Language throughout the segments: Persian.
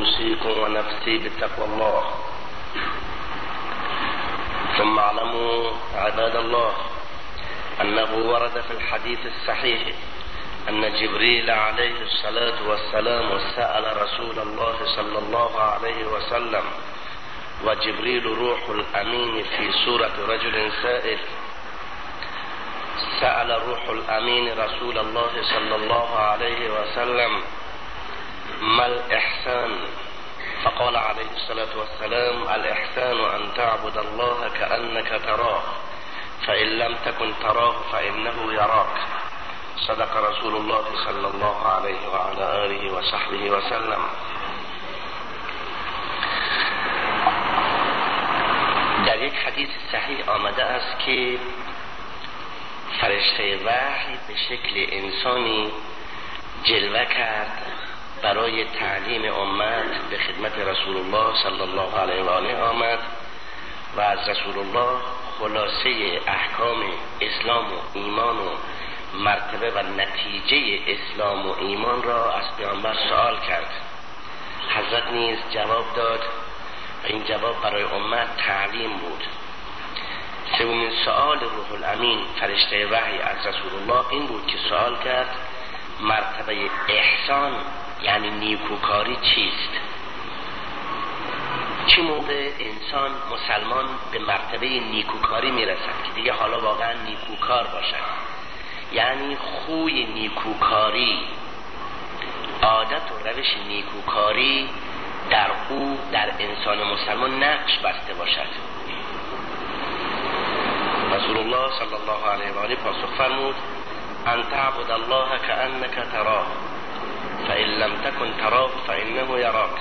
أوصيكم ونفسي بتقوى الله. ثم اعلموا عباد الله أنه ورد في الحديث الصحيح أن جبريل عليه الصلاة والسلام سأل رسول الله صلى الله عليه وسلم وجبريل روح الأمين في سورة رجل سائل. سأل روح الأمين رسول الله صلى الله عليه وسلم ما الإحسان؟ فقال عليه الصلاة والسلام الإحسان أن تعبد الله كأنك تراه فإن لم تكن تراه فإنه يراك. صدق رسول الله صلى الله عليه وعلى آله وصحبه وسلم. در یک حدیث صحیح آمده است که فرشته وحی به شکل انسانی جلوه کرد برای تعلیم امت به خدمت رسول الله صلی الله علیه و آله آمد و از رسول الله خلاصه احکام اسلام و ایمان و مرتبه و نتیجه اسلام و ایمان را از پیامبر سوال کرد. حضرت نیز جواب داد و این جواب برای امت تعلیم بود. سومین سوال روح الامین فرشته وحی از رسول الله این بود که سوال کرد مرتبه احسان یعنی نیکوکاری چیست؟ چه موقع انسان مسلمان به مرتبه نیکوکاری می‌رسد که دیگه حالا واقعا نیکوکار باشد؟ یعنی خوی نیکوکاری عادت و روش نیکوکاری در او در انسان مسلمان نقش بسته باشد. رسول الله صلی الله علیه و آله پاسخ فرمود ان تعبد الله كانك تراه. فإن لم تكن تراه فإنه یراک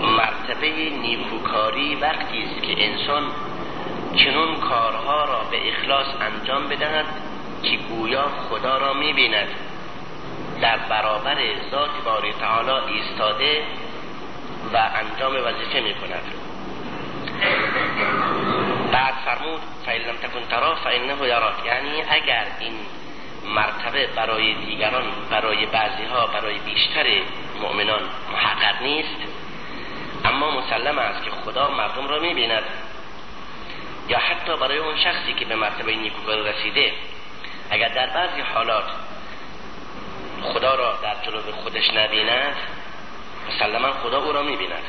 مرتبه نیکوکاری وقتی است که انسان چنون کارها را به اخلاص انجام بدهد که گویا خدا را می‌بیند. در برابر ذات باری تعالی ایستاده و انجام وظیفه می‌کند. بعد فرمود فیلم تکن ترا فانه یراک. یعنی اگر این مرتبه برای دیگران برای بعضی ها برای بیشتر مؤمنان محقق نیست. اما مسلم است که خدا مردم را می‌بیند. یا حتی برای اون شخصی که به مرتبه نیکوکاری رسیده. اگر در بعضی حالات خدا را در جلو خودش نبیند مسلما خدا او را می‌بیند.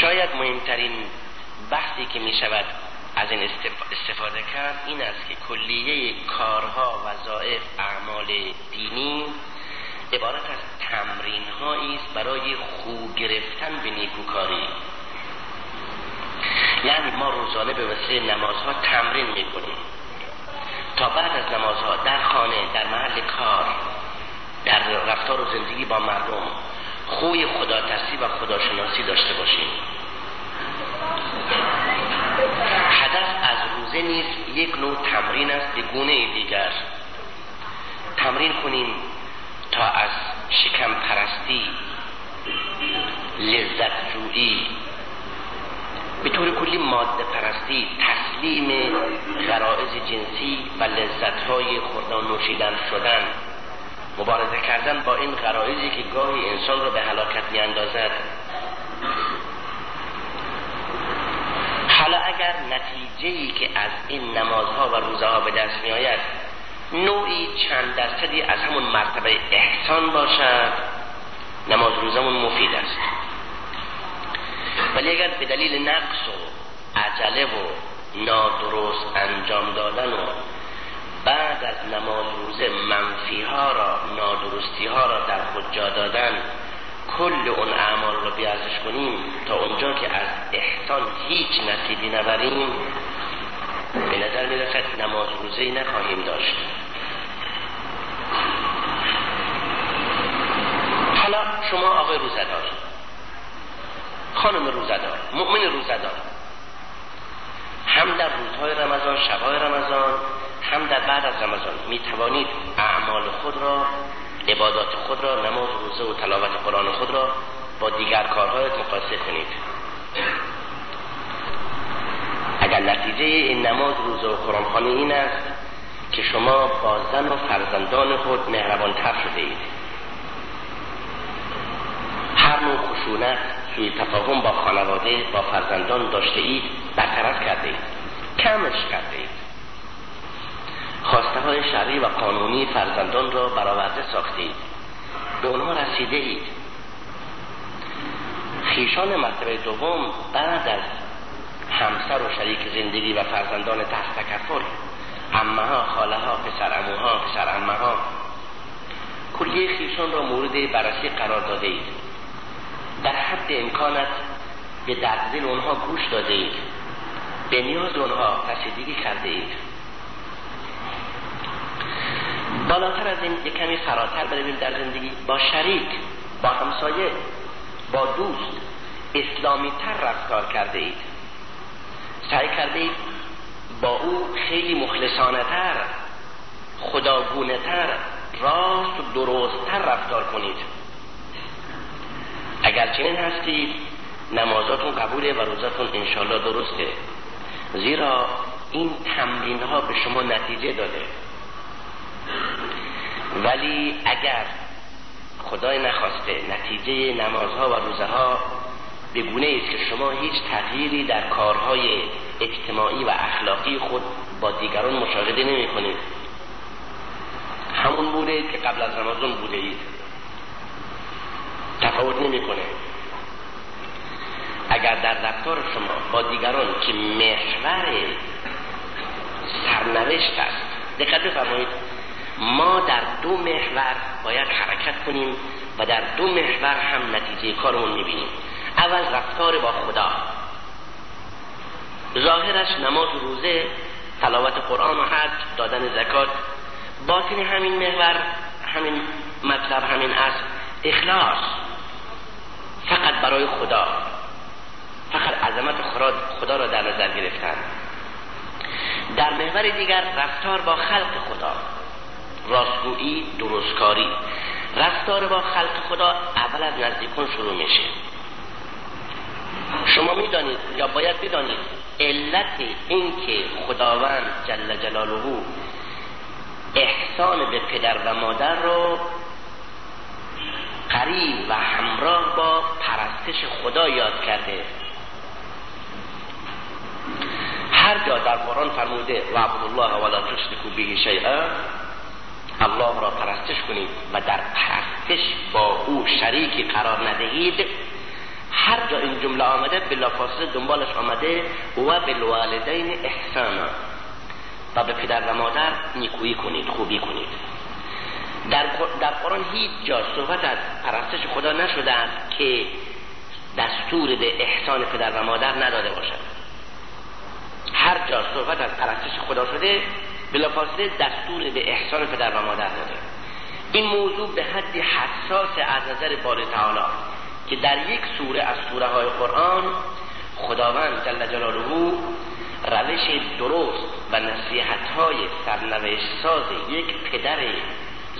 شاید مهمترین بحثی که می شود از این استفاده کرد این است که کلیه کارها وظایف اعمال دینی عبارت از تمرین است برای خوب گرفتن به نیکوکاری. یعنی ما روزانه به وسیله نمازها تمرین می‌کنیم. تا بعد از نمازها در خانه در محل کار در رفتار و زندگی با مردم خوی خدا و خداشناسی داشته باشیم. روزه نیست یک نوع تمرین است به گونه دیگر. تمرین کنیم تا از شکم پرستی لذت جویی به طور کلی ماده پرستی تسلیم غرائز جنسی و لذت های خوردن نوشیدن شدن. مبارزه کردن با این غرائزی که گاهی انسان را به هلاکت می اندازد حالا اگر نتیجه ای که از این نمازها و روزها به دست می آید نوعی چند درصدی از همون مرتبه احسان باشد. نماز روزمون مفید است. ولی اگر به دلیل نقص و عجله و نادرست انجام دادن و بعد از نماز روزه منفی ها را نادرستی ها را در خود جا دادن کل اون اعمال رو بیارزش کنیم تا اونجا که از احسان هیچ نصیبی نبریم به نظر می رسد نماز روزه نخواهیم داشت. حالا شما آقای روزدار خانم روزدار مؤمن روزدار هم در روزهای رمضان شبهای رمضان هم در بعد از رمضان می توانید اعمال خود را عبادات خود را نماز روزه و تلاوت قرآن خود را با دیگر کارهایت مقایسه کنید. اگر نتیجه این نماز روزه و قرآن این است که شما با زن و فرزندان خود مهربانتر شده اید. هر نوع خشونت سوی تفاهم با خانواده با فرزندان داشته اید برطرف کرده اید. کمش کرده اید. خواسته های شرعی و قانونی فرزندان را برآورده ساخته اید به اونها رسیده اید خیشان مرتبه دوم بعد از همسر و شریک زندگی و فرزندان تحت تکفل امه ها خاله ها پسر اموها پسر امه ها کلیه خیشان را مورد بررسی قرار داده اید در حد امکانت به درد دل اونها گوش داده اید به نیاز اونها رسیدگی کرده اید بالاتر از این یک کمی فراتر برویم در زندگی. با شریک با همسایه با دوست اسلامی تر رفتار کرده اید. سعی کرده اید با او خیلی مخلصانه تر خداگونه تر راست و درست تر رفتار کنید. اگر چنین هستید نمازاتون قبوله و روزاتون انشالله درسته. زیرا این تمرین ها به شما نتیجه داده. ولی اگر خدای نخواسته نتیجه نمازها و روزه ها به گونه است که شما هیچ تغییری در کارهای اجتماعی و اخلاقی خود با دیگران مشاهده نمی کنید. همون بوده که قبل از رمضان بوده اید. تفاوت نمی‌کنه اگر در رفتار شما با دیگران که محور سرنوشت است دقت بفرمایید. ما در دو محور باید حرکت کنیم و در دو محور هم نتیجه کارمون می‌بینیم. اول رفتار با خدا. ظاهرش نماز و روزه تلاوت قرآن و حج دادن زکات. باطن همین محور همین مطلب همین است اخلاص. فقط برای خدا. فقط عظمت خدا را در نظر گرفتن. در محور دیگر رفتار با خلق خدا. راستگویی درستکاری. رفتار با خلق خدا اول از نزدیکون شروع میشه. شما می‌دانید یا باید بدانید علت اینکه خداوند جل جلاله احسان به پدر و مادر رو قریب و همراه با پرستش خدا یاد کرده. هر جا در قرآن فرموده و الله ولا تشرکو به شیئا الله را پرستش کنید و در پرستش با او شریکی قرار ندهید. هر جا این جمله آمده بلافاصله دنبالش آمده و بالوالدین احسانا. و به پدر و مادر نیکویی کنید خوبی کنید. در, در قرآن هیچ جا صحبت از پرستش خدا نشده است که دستور به احسان پدر و مادر نداده باشد. هر جا صحبت از پرستش خدا شده بلافاصله دستور به احسان پدر و مادر داده. این موضوع به حدی حساس از نظر بار تعالی که در یک سوره از سوره های قرآن خداوند جل جلاله روش درست و نصیحت های سرنوشت ساز یک پدر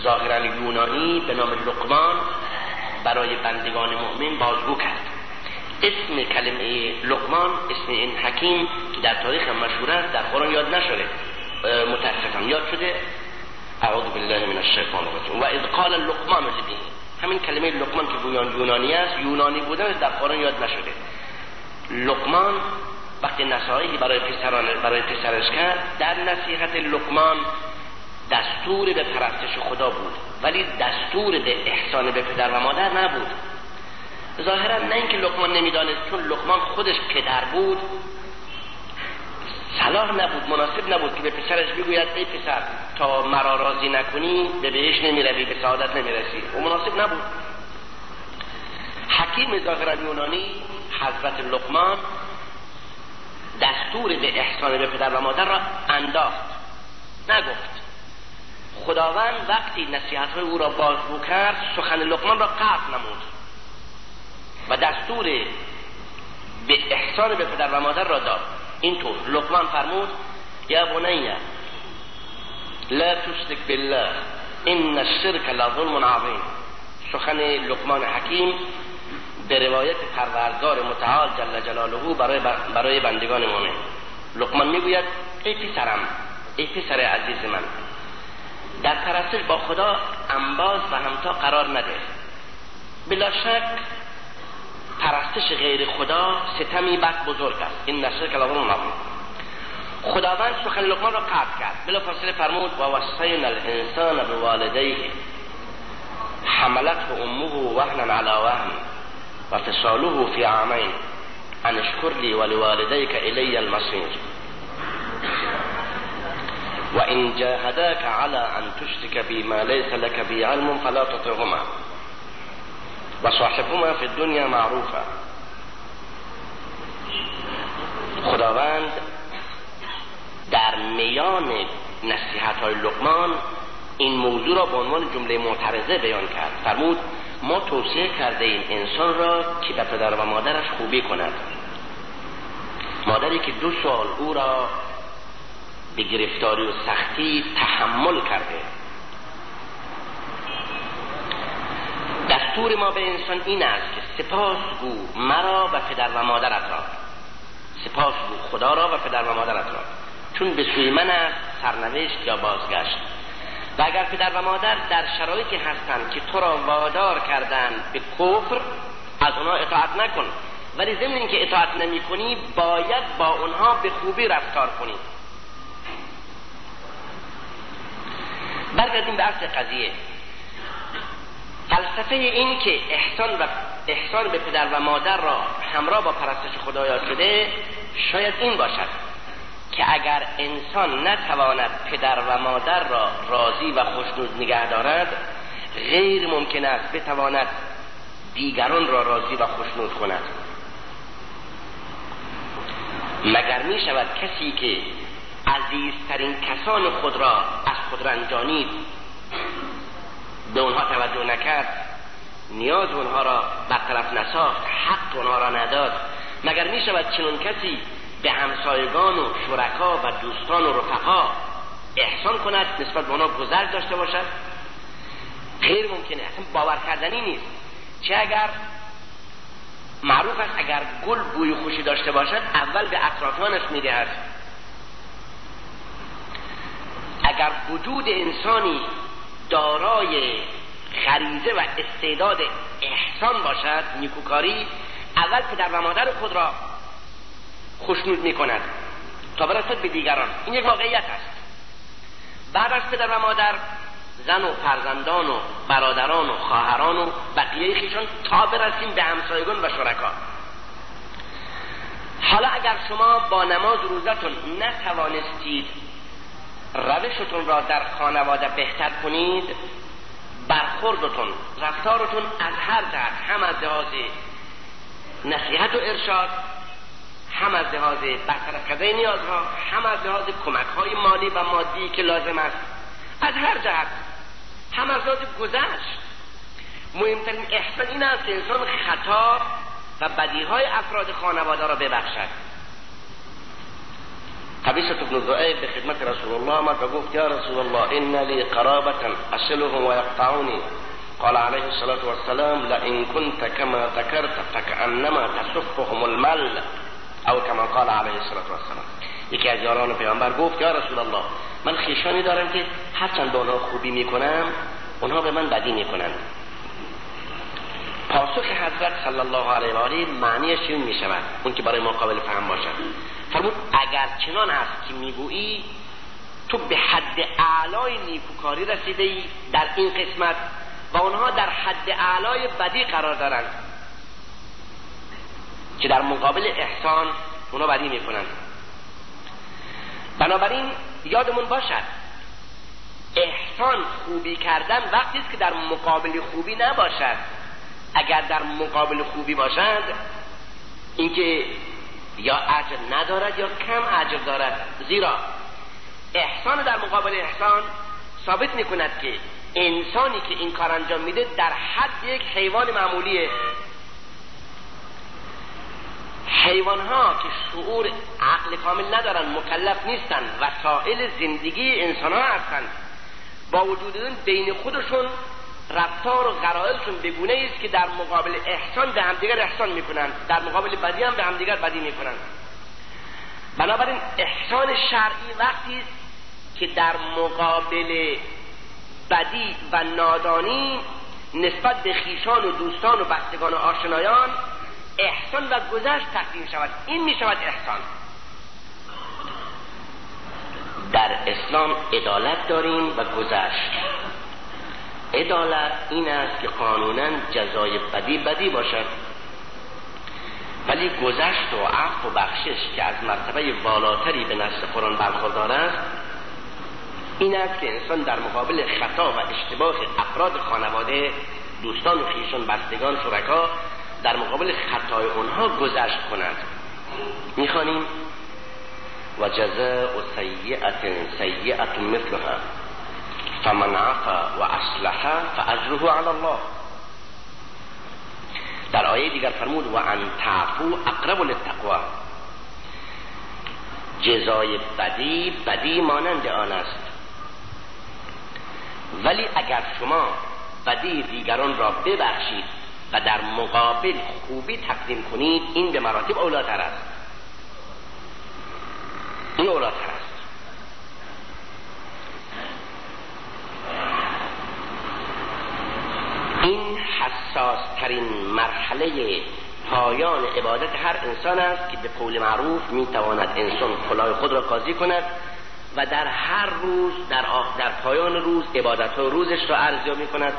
ظاهرا یونانی به نام لقمان برای بندگان مؤمن بازگو کرد. اسم کلمه لقمان اسم این حکیم که در تاریخ مشهور است در قرآن یاد نشده. متاسفم یاد شده؟ اعوذ بالله من الشیطان الرجیم. و اذ قال لقمان لبنه همین کلمه لقمان که گویان یونانی است یونانی بودن در قرآن یاد نشده. لقمان وقتی نصایحی برای پسران برای پسرش کرد در نصیحت لقمان دستور به پرستش خدا بود. ولی دستور به احسان به پدر و مادر نبود. ظاهرا نه اینکه لقمان نمی‌دانست چون لقمان خودش پدر بود. صلاح نبود مناسب نبود که به پسرش بگوید ای پسر تا مرا راضی نکنی به بهش نمی‌روی به سعادت نمی‌رسی. و مناسب نبود. حکیم ظاهرا یونانی حضرت لقمان دستور به احسان به پدر و مادر را انداخت. نگفت. خداوند وقتی نصیحت او را بازگو کرد سخن لقمان را قطع نمود و دستور به احسان به پدر و مادر را داد. اینطور. لقمان فرمود یا بنیه لا تشرک بالله این الشرک لظلم عظیم. سخن لقمان حکیم به روایت پروردگار متعال جل جلاله برای, برای بندگان مؤمن. لقمان می‌گوید ای پسرم ای پسر عزیز من در پرستش با خدا انباز و همتا قرار نده. بلا شک پرستش غیر خدا ستمی بد بزرگ است. این نشر کلام خداوند سخن لقمان را قطع کرد. بلا فاصله فرمود و وصینا الانسان بوالدیه. حملته امه وهنا على وهن وفصاله في عامين ان اشكر لي ولوالديك الي المصير وإن جاهداك على أن تشرك بي ما ليس لك به علم فلا تطعهما. وصاحبهما في الدنيا معروفا خداوند در میان نصیحت های لقمان این موضوع را به عنوان جمله معترضه بیان کرد. فرمود ما توصیه کرده این انسان را که به پدر و مادرش خوبی کند. مادری که دو سال او را به گرفتاری و سختی تحمل کرده. دستور ما به انسان این است که سپاس گو مرا و پدر و مادرت را. سپاس گو خدا را و پدر و مادرت را. چون به سوی من است سرنوشت یا بازگشت. و اگر پدر و مادر در شرایطی هستند که تو را وادار کردند به کفر از اونها اطاعت نکن. ولی ضمن اینکه اطاعت نمی کنی باید با اونها به خوبی رفتار کنی. برگردیم به اصل قضیه. فلسفه این که احسان و احسان به پدر و مادر را همراه با پرستش خدایا شده شاید این باشد که اگر انسان نتواند پدر و مادر را راضی و خوشنود نگه دارد غیر ممکن است بتواند دیگران را راضی و خوشنود کند. مگر می شود کسی که عزیزترین کسان خود را از خود رنجانید به اونها توجه نکرد نیاز اونها را برطرف نساخت حق اونها را نداد. مگر می شود چنون کسی به همسایگان و شرکا و دوستان و رفقا احسان کند نسبت به آنها گذر داشته باشد؟ غیر ممکنه اصلا باور کردنی نیست. چه اگر معروف است اگر گل بوی خوشی داشته باشد اول به اطرافیانش می‌دهد. اگر وجود انسانی دارای غریزه و استعداد احسان باشد نیکوکاری اول پدر و مادر خود را خوشنود می کند تا برسد به دیگران. این یک واقعیت است. بعد از پدر و مادر زن و فرزندان و برادران و خواهران و بقیه خیشان تا برسیم به همسایگان و شرکا. حالا اگر شما با نماز روزتون نتوانستید روشتون را در خانواده بهتر کنید. برخوردتون رفتارتون از هر جهت هم از لحاظ نصیحت و ارشاد هم از لحاظ برطرف کردن نیازها هم از لحاظ کمک های مالی و مادی که لازم است. از هر جهت هم از لحاظ گذشت. مهمترین احسان این است که انسان خطا و بدی های افراد خانواده را ببخشد. قبیسة ابن ذؤيب به خدمت رسول الله ما گفت یا رسول الله إن لی قرابة اصلهم ويقطعوني. قال عليه الصلاة والسلام لئن كنت كما ذكرت فكأنما تصفهم المل. أو كما قال عليه الصلاة والسلام. یکی از یاران پیامبر گفت یا رسول الله من خیشانی دارم که هرچند به آنها خوبی میکنم اونها به من بدی میکنند. پاسخ حضرت صلی الله علیه و آله معنیش این می شود اون که برای ما قابل فهم باشد. فرمود اگر چنان است که می‌گویی تو به حد اعلای نیکوکاری رسیده ای در این قسمت و اونها در حد اعلای بدی قرار دارند که در مقابل احسان اونا بدی می‌کنند. بنابراین یادمون باشد احسان خوبی کردن وقتی است که در مقابل خوبی نباشد. اگر در مقابل خوبی باشد اینکه یا اجر ندارد یا کم اجر دارد. زیرا احسان در مقابل احسان ثابت می‌کند که انسانی که این کار انجام میده در حد یک حیوان معمولیه. حیوان ها که شعور عقل کامل ندارن مکلف نیستن وسائل زندگی انسان ها هستند با وجود اون بین خودشون رفتار و غرائزشون بگونه است که در مقابل احسان به همدیگر احسان می‌کنند در مقابل بدی هم به همدیگر بدی می‌کنند بنابراین احسان شرعی وقتی است که در مقابل بدی و نادانی نسبت به خیشان و دوستان و بستگان و آشنایان احسان و گذشت تقدیم شود. این می شود احسان. در اسلام عدالت داریم و گذشت. عدالت این است که قانونا جزای بدی بدی باشد. ولی گذشت و عفو و بخشش که از مرتبه بالاتری به نسل قرآن برخوردار است این است که انسان در مقابل خطا و اشتباه افراد خانواده دوستان و خیشان بستگان شرکا در مقابل خطای اونها گذشت کند. می‌خوانیم؟ و جزاء سیئت سیئت مثلها. فمن عفا و اصلح فاجره علی الله. در آیه دیگر فرمود و ان تعفو اقرب للتقوا جزای بدی بدی مانند آن است. ولی اگر شما بدی دیگران را ببخشید و در مقابل خوبی تقدیم کنید این به مراتب اولاتر است. این اولاتر است این حساس ترین مرحله پایان عبادت هر انسان است که به قول معروف می‌تواند انسان کلاه خود را قاضی کند و در هر روز در, در پایان روز عبادت ها روزش را ارزیابی کند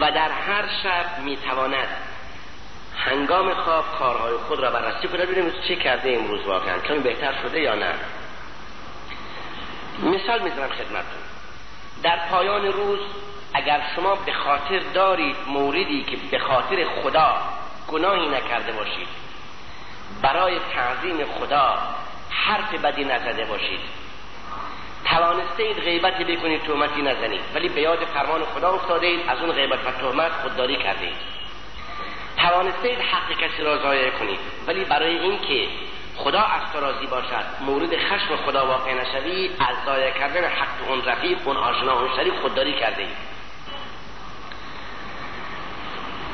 و در هر شب می‌تواند هنگام خواب کارهای خود را بررسی کند. ببینیم چه کرده امروز واقعا کمی بهتر شده یا نه؟ مثال می‌زنم خدمتتون. در پایان روز اگر شما به خاطر دارید موردی که به خاطر خدا گناهی نکرده باشید برای تعظیم خدا حرف بدی نزده باشید. توانسته اید غیبت بکنید تهمتی نزنید. ولی به یاد فرمان خدا افتاده اید از اون غیبت و تهمت خودداری کرده اید. توانسته اید حق کسی را ضایع کنید. ولی برای اینکه خدا از تو راضی باشد مورد خشم خدا واقع نشوی از ضایع کردن حق اون رفیق اون آشنا اون شریف خودداری کرده اید.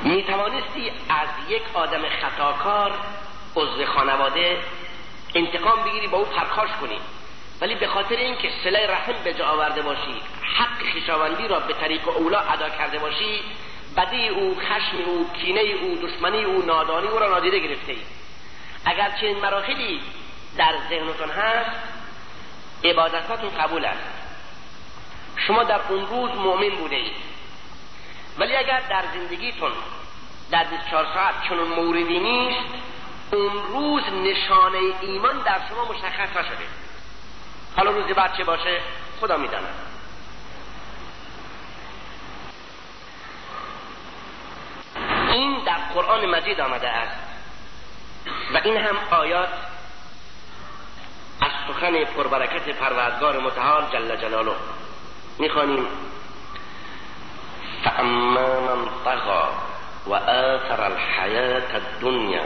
می توانستی از یک آدم خطاکار عضو خانواده انتقام بگیری با او پرخاش کنی. ولی به خاطر اینکه سله رحم به جا آورده باشی حق خیشاوندی را به طریق اولا ادا کرده باشی بدی او خشم او کینه او دشمنی او نادانی او را نادیده گرفته ای اگر چنین مراحلی در ذهنتون هست عبادتاتون قبول است. شما در اون روز مؤمن بوده اید ولی اگر در زندگیتون در 24 ساعت چنون موردی نیست اون روز نشانه ایمان در شما مشخص نشده. حالا روزی بعد چه باشه؟ خدا می‌داند. این در قرآن مجید آمده است و این هم آیات از سخن پربرکت پروردگار متعال جل جلاله. می‌خوانیم. فاما من طغى وآثر الحياة الدنيا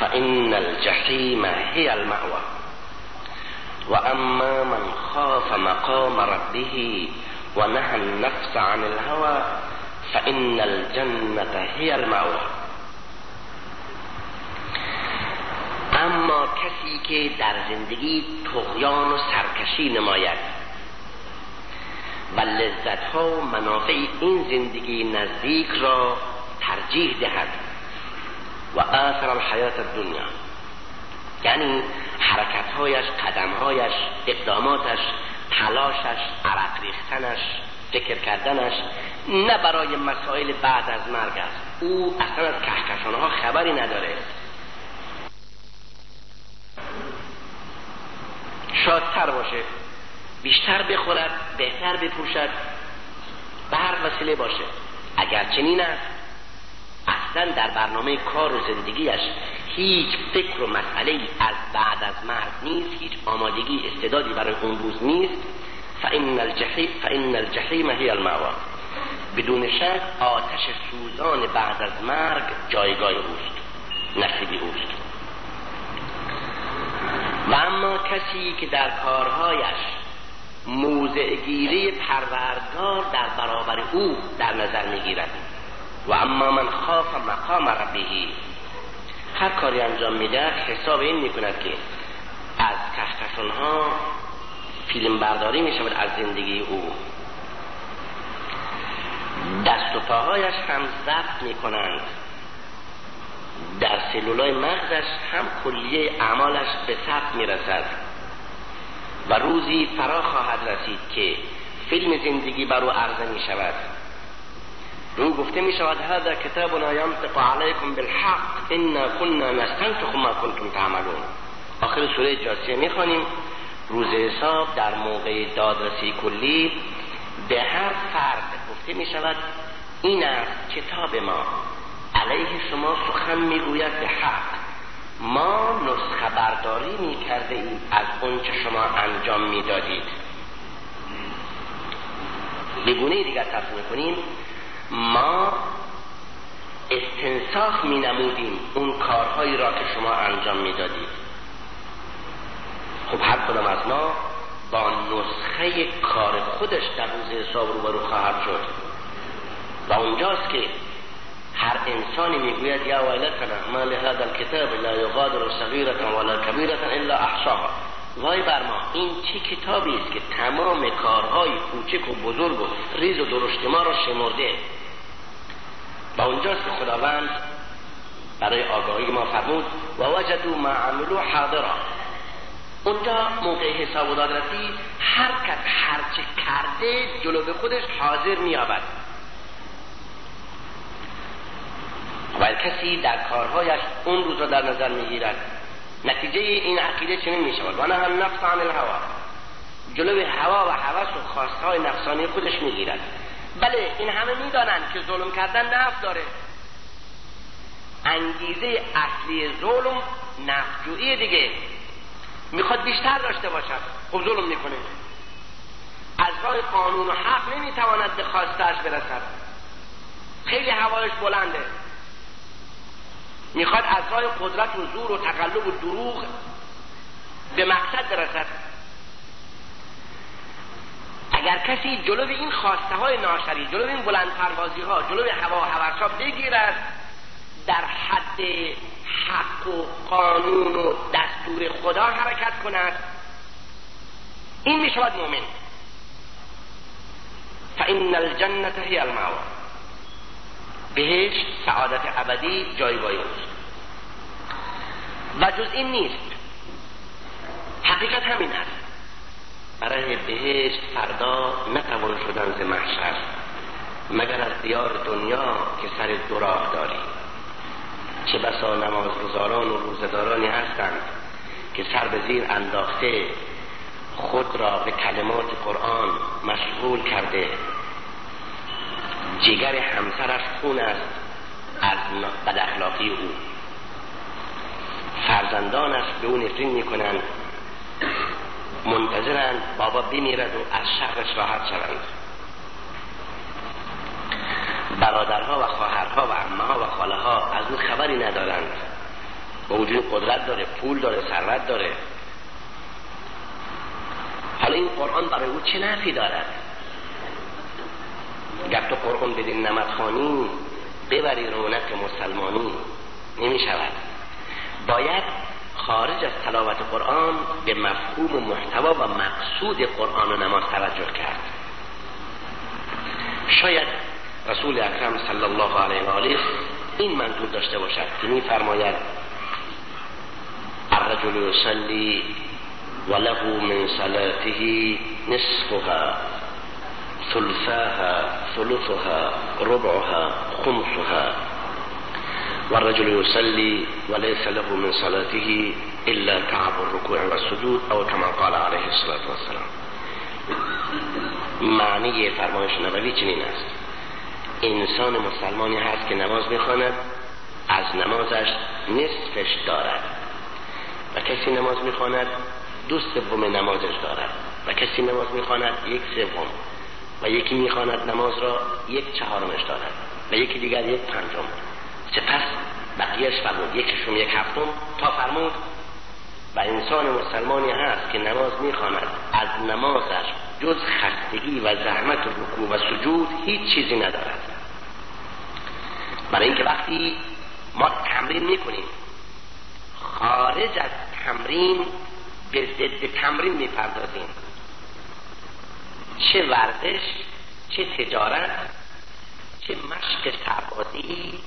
فإن الجحيم هي المأوى. وأما من خاف مقام ربه ونهى النفس عن الهوى فإن الجنة هي المأوى. أما کسی که در زندگی تغیان و سرکشی نماید و لذت ها و منافع این زندگی نزدیک را ترجیح دهد. و آثر الحیات الدنیا. یعنی حرکتهایش قدمهایش اقداماتش تلاشش عرق ریختنش فکر کردنش نه برای مسائل بعد از مرگ است. او اصلا از کهکشانها خبری نداره. شادتر باشه. بیشتر بخورد بهتر بپوشد. به هر وسیله باشه. اگر چنین است اصلا در برنامه کار و زندگیش هیچ فکر و مسئله از بعد از مرگ نیست هیچ آمادگی استعدادی برای اون روز نیست. فإن الجحیم فإن الجحیم هی المعوا بدون شک آتش سوزان بعد از مرگ جایگاه اوست نصیبی اوست. و اما کسی که در کارهایش موزعگیری پروردگار در برابر او در نظر می‌گیرد. و اما من خاف مقام ربهی هر کاری انجام میده حساب این می‌کند که از کهکشان ها فیلم برداری می شود از زندگی او. دست و پاهایش هم ضبط می کنند در سلولای مغزش هم کلیه اعمالش به ثبت می رسد و روزی فرا خواهد رسید که فیلم زندگی بر او عرضه می شود. رو گفته می شود هذا کتابنا ینطق علیکم بالحق انا كنا نستنسخ ما کنتم تعملون. آخر سوره جاسیه می خانیم روز حساب در موقع دادرسی کلی به هر فرد گفته می شود این است کتاب ما علیه شما سخن می‌گوید به حق. ما نسخه برداری می کرده ایم از اون که شما انجام می‌دادید. بگونه دیگر تصمیم کنیم ما استنساخ می نمودیم اون کارهایی را که شما انجام می‌دادید. خب هر کدام از ما با نسخه کار خودش در روز حساب روبرو خواهد شد. و اونجاست که هر انسانی می‌گوید یا ویلتنا ما لهذا الكتاب لا یغادر صغیرة ولا کبیرة الا احصاها. وای بر ما این چه کتابی است که تمام کارهای کوچک و بزرگ و ریز و درشت ما را شمرده؟ و اونجاست که خداوند برای آگاهی ما فرمود و وجدوا ما عملو حاضرا. اونجا موقع حساب و دادرسی هر کس هرچه کرده جلو به خودش حاضر میابد و کسی در کارهایش اون روز را در نظر می‌گیرد. نتیجه این عقیده چنین می‌شود؟ و هم نفس عن الهوا. جلو هوا و هوس و خواستهای نفسانی خودش می‌گیرد. بله این همه می‌دانند که ظلم کردن نفس داره. انگیزه اصلی ظلم نفجویی دیگه. می‌خواد بیشتر داشته باشد. خب ظلم می‌کنه. از راه قانون و حق نمی‌تواند به خواستش برسد. خیلی هوایش بلنده. می‌خواد راه قدرت و زور و تقلب و دروغ به مقصد برسد. اگر کسی جلو این خواسته های ناشری جلو این بلند پروازی ها جلو هوا و هوس بگیرد در حد حق و قانون و دستور خدا حرکت کند. این می شود مؤمن. فان الجنة هی المعوا بهشت سعادت ابدی جایگاه اوست و جز این نیست. حقیقت همین است. برای بهشت فردا نتوان شدن ز محشر مگر از دیار دنیا که سر دو راه داری. چه بسا نمازگزاران و روزدارانی هستند که سر به زیر انداخته خود را به کلمات قرآن مشغول کرده. جگر همسرش خون است از بد اخلاقی او. فرزندانش به او نفرین می‌کنند. منتظرند بابا بمیرد و از شرش راحت شوند. برادرها و خواهرها و امه ها و خاله ها از او خبری ندارند. با وجود قدرت داره پول داره ثروت داره. حالا این قرآن برای او چه نفی دارد؟ گر تو قرآن بدین نمتخانی ببری رونق مسلمانی. نمی شود باید خارج از تلاوت قرآن به مفهوم و محتوا و مقصود قرآن و نماز توجه کرد. شاید رسول اکرم صلی الله علیه و آله این منظور داشته باشد که می فرماید الرجل یصلی وله من صلاته نصفها. ثلثاها ثلثها ربعها خمسها. والرجل يصلي وليس له من صلاته إلا تعب الركوع والسجود أو كما قال عليه الصلاة والسلام. معنی فرمایش نبوی چنین است. انسان مسلمانی هست که نماز می‌خواند از نمازش نصفش دارد. و کسی نماز می‌خواند دو سوم نمازش دارد. و کسی نماز می‌خواند یک سوم. و یکی می‌خواند نماز را یک چهارمش دارد و یکی دیگر یک پنجم. سپس بقیهش فرمود یکیشون یک هفتم. تا فرمود و انسان مسلمانی هست که نماز می‌خواند از نمازش جز خستگی و زحمت رکوع و سجود هیچ چیزی ندارد. برای اینکه وقتی ما تمرین می‌کنیم خارج از تمرین به ضد تمرین می‌پردازیم. چه ورزش چه تجارت چه مشق سربازی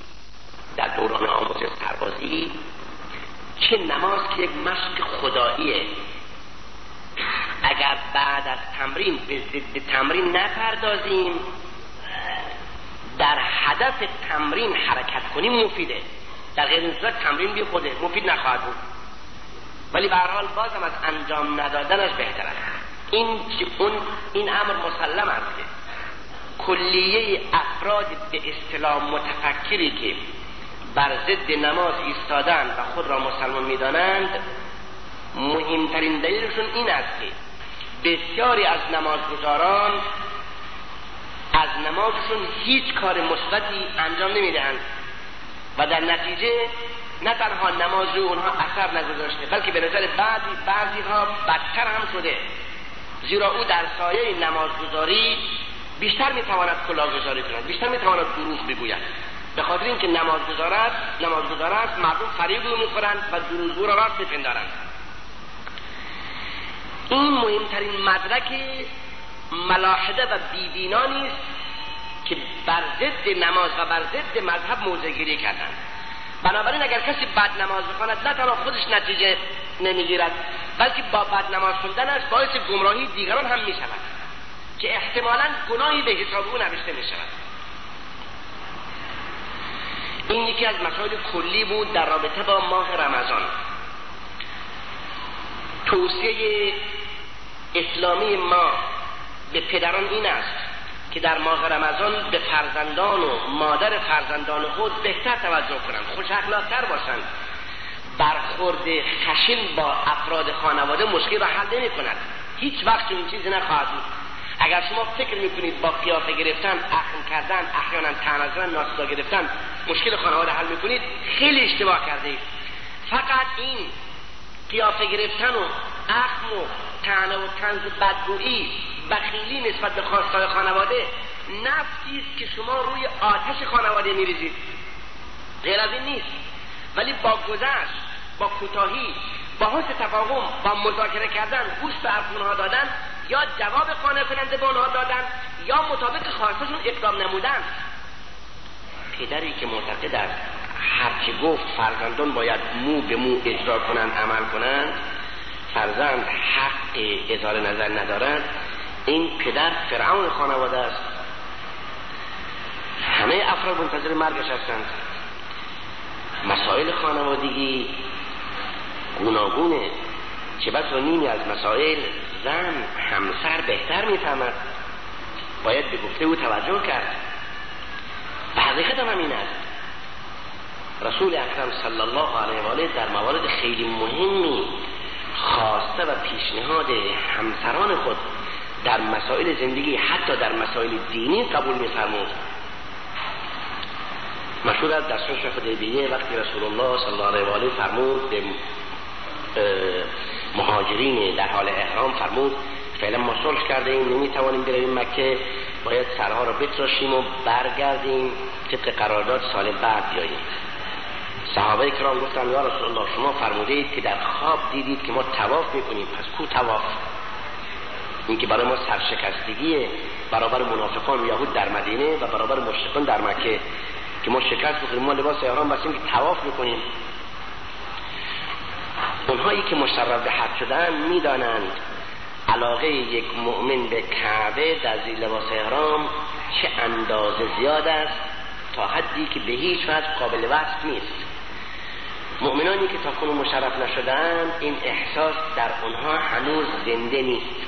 در دوران آموزش سربازی چه نماز که یک مشق خداییه. اگر بعد از تمرین به ضد تمرین نپردازیم در هدف تمرین حرکت کنیم مفیده. در غیر این تمرین بی خوده مفید نخواهد بود. ولی به حال بازم از انجام ندادنش بهتر است. این اون این امر مسلم است که کلیه افراد به اصطلاح متفکری که بر ضد نماز ایستادن و خود را مسلمان می‌دانند مهمترین دلیلشون این است که بسیاری از نمازگزاران از نمازشون هیچ کار مثبتی انجام نمی‌دهند و در نتیجه نه تنها نماز روی اونها اثر نگذاشته بلکه به نظر بعضی بعضی ها بدتر هم شده. زیرا او در سایه نمازگذاری بیشتر می‌تواند کلاهگذاری کند بیشتر می‌تواند دروغ بگوید. به خاطر اینکه نماز گذارد نماز گذارد مردم فریب او می‌خورند و دروغگو را راست میپندارند این مهمترین مدرک ملاحده و بیدینانی است که بر ضد نماز و بر ضد مذهب موضع گیری کردند بنابراین اگر کسی بد نماز بخواند نه تنها خودش نتیجه نمی‌گیرد بلکه با بد نماز خوندنش باعث گمراهی دیگران هم می‌شود که احتمالا گناهی به حساب او نوشته می‌شود. این یکی از مسائل کلی بود در رابطه با ماه رمضان. توصیه اسلامی ما به پدران این است که در ماه رمضان به فرزندان و مادر فرزندان خود بهتر توجه کنند خوش اخلاقتر باشند. برخورد خشن با افراد خانواده مشکل را حل نمی کند هیچ وقت این چیزی نخواهد بود. اگر شما فکر می‌کنید با قیافه گرفتن اخم کردن احیانا تنظرن ناسزا گرفتن مشکل خانواده حل می‌کنید خیلی اشتباه کرده فقط این قیافه گرفتن و اخم و تنه و تنز بدگویی بخیلی نسبت به خواستای خانواده نفتی است که شما روی آتش خانواده میریزید. غیر از این نیست. ولی با گذشت با کوتاهی با حسن تفاهم با مذاکره کردن گوش به ها دادن یا جواب قانع کننده به آنها دادن یا مطابق خواستشون اقدام نمودن. پدری که معتقد است هرچه گفت فرزندان باید مو به مو اجرا کنند عمل کنند فرزند حق اظهار نظر ندارند این پدر فرعون خانواده است. همه افراد منتظر مرگش هستند. مسائل خانوادگی گوناگونه چه بس و نیمی از مسائل زن همسر بهتر می‌فهمد. باید به گفته او توجه کرد. به حقیقت هم همین است. رسول اکرم صلی الله علیه و آله در موارد خیلی مهمی خواسته و پیشنهاد همسران خود در مسائل زندگی حتی در مسائل دینی قبول میفرمود. مشهور از در صلح حدیبیه وقتی رسول الله صلی الله علیه و آله فرمود به مهاجرین در حال احرام فرمود فعلا ما صلح کرده ایم نمی‌توانیم برویم مکه باید سرها را بتراشیم و برگردیم طبق قرارداد سال بعد بیاییم. صحابه کرام گفتن یا رسول الله شما فرمودید که در خواب دیدید که ما تواف می‌کنیم پس کو تواف این که برای ما سرشکستگیه برابر منافقان یهود در مدینه و برابر مشرکان در مکه که ما شکست بخوریم ما لباس احرام بسیم که تواف می‌کنیم. اونهایی که مشرف به حد شدن می‌دانند علاقه یک مؤمن به کعبه در زیر لباس احرام چه اندازه زیاد است تا حدی که به هیچ وجه قابل وصف نیست. مؤمنانی که تا کنون مشرف نشدن این احساس در اونها هنوز زنده نیست.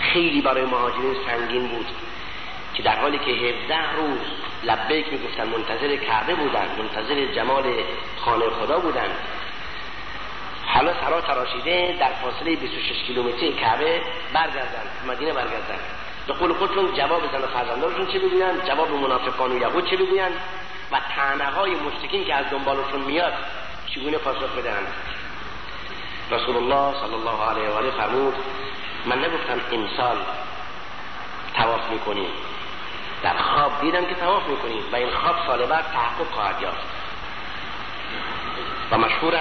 خیلی برای مهاجرین سنگین بود که در حالی که 17 روز لبیک می‌گفتن منتظر کعبه بودن منتظر جمال خانه خدا بودن حالا سرا تراشیده در فاصله 26 کیلومتری کعبه برگردن مدینه برگردن. به قول خودشون جواب زن و فرزندانشون چه بگوین جواب منافقان و یهود چه بگوین و تنه های مشتکین که از دنبالشون میاد چگونه پاسخ بدهند؟ رسول الله صلی الله علیه و آله فرمود من نگفتم امسال تواف می‌کنیم. در خواب دیدم که تواف می‌کنیم و این خواب سال بعد تحقق خواهد یافت. و مشهور